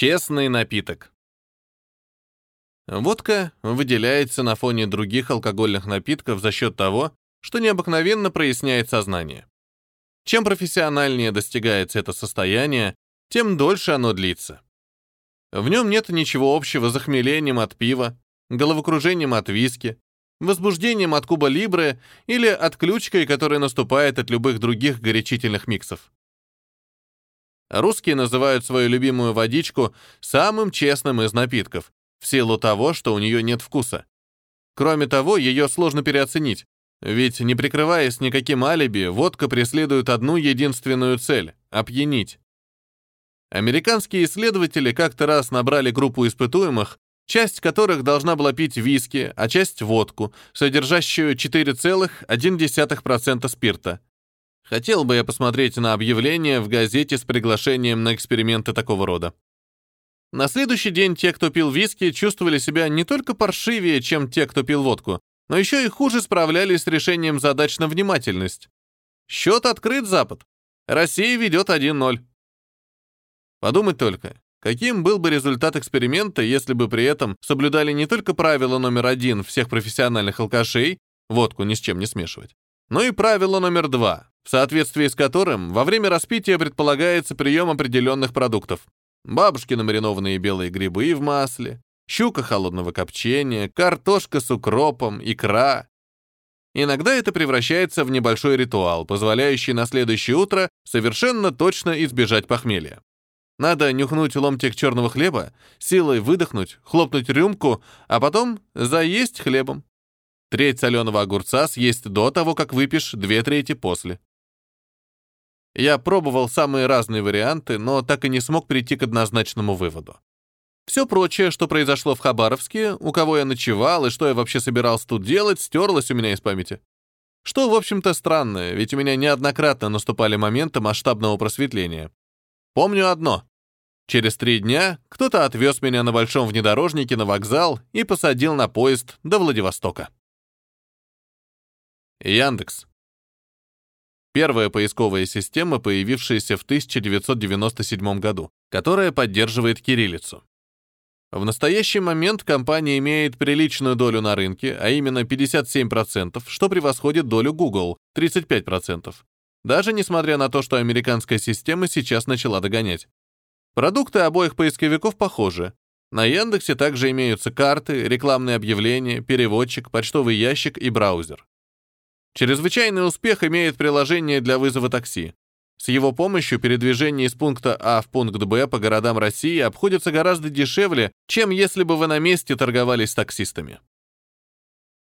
Честный напиток. Водка выделяется на фоне других алкогольных напитков за счет того, что необыкновенно проясняет сознание. Чем профессиональнее достигается это состояние, тем дольше оно длится. В нем нет ничего общего с захмелением от пива, головокружением от виски, возбуждением от куба либре или отключкой, которая наступает от любых других горячительных миксов. Русские называют свою любимую водичку самым честным из напитков, в силу того, что у нее нет вкуса. Кроме того, ее сложно переоценить, ведь, не прикрываясь никаким алиби, водка преследует одну единственную цель — опьянить. Американские исследователи как-то раз набрали группу испытуемых, часть которых должна была пить виски, а часть — водку, содержащую 4,1% спирта. Хотел бы я посмотреть на объявление в газете с приглашением на эксперименты такого рода. На следующий день те, кто пил виски, чувствовали себя не только паршивее, чем те, кто пил водку, но еще и хуже справлялись с решением задач на внимательность. Счет открыт, Запад. Россия ведет 1-0. Подумать только, каким был бы результат эксперимента, если бы при этом соблюдали не только правило номер один всех профессиональных алкашей, водку ни с чем не смешивать, но и правило номер два, в соответствии с которым во время распития предполагается прием определенных продуктов. Бабушки маринованные белые грибы в масле, щука холодного копчения, картошка с укропом, икра. Иногда это превращается в небольшой ритуал, позволяющий на следующее утро совершенно точно избежать похмелья. Надо нюхнуть ломтик черного хлеба, силой выдохнуть, хлопнуть рюмку, а потом заесть хлебом. Треть соленого огурца съесть до того, как выпьешь две трети после. Я пробовал самые разные варианты, но так и не смог прийти к однозначному выводу. Все прочее, что произошло в Хабаровске, у кого я ночевал и что я вообще собирался тут делать, стерлось у меня из памяти. Что, в общем-то, странно, ведь у меня неоднократно наступали моменты масштабного просветления. Помню одно. Через три дня кто-то отвез меня на большом внедорожнике на вокзал и посадил на поезд до Владивостока. Яндекс. Первая поисковая система, появившаяся в 1997 году, которая поддерживает кириллицу. В настоящий момент компания имеет приличную долю на рынке, а именно 57%, что превосходит долю Google 35%. Даже несмотря на то, что американская система сейчас начала догонять. Продукты обоих поисковиков похожи. На Яндексе также имеются карты, рекламные объявления, переводчик, почтовый ящик и браузер. Чрезвычайный успех имеет приложение для вызова такси. С его помощью передвижение из пункта А в пункт Б по городам России обходится гораздо дешевле, чем если бы вы на месте торговались с таксистами.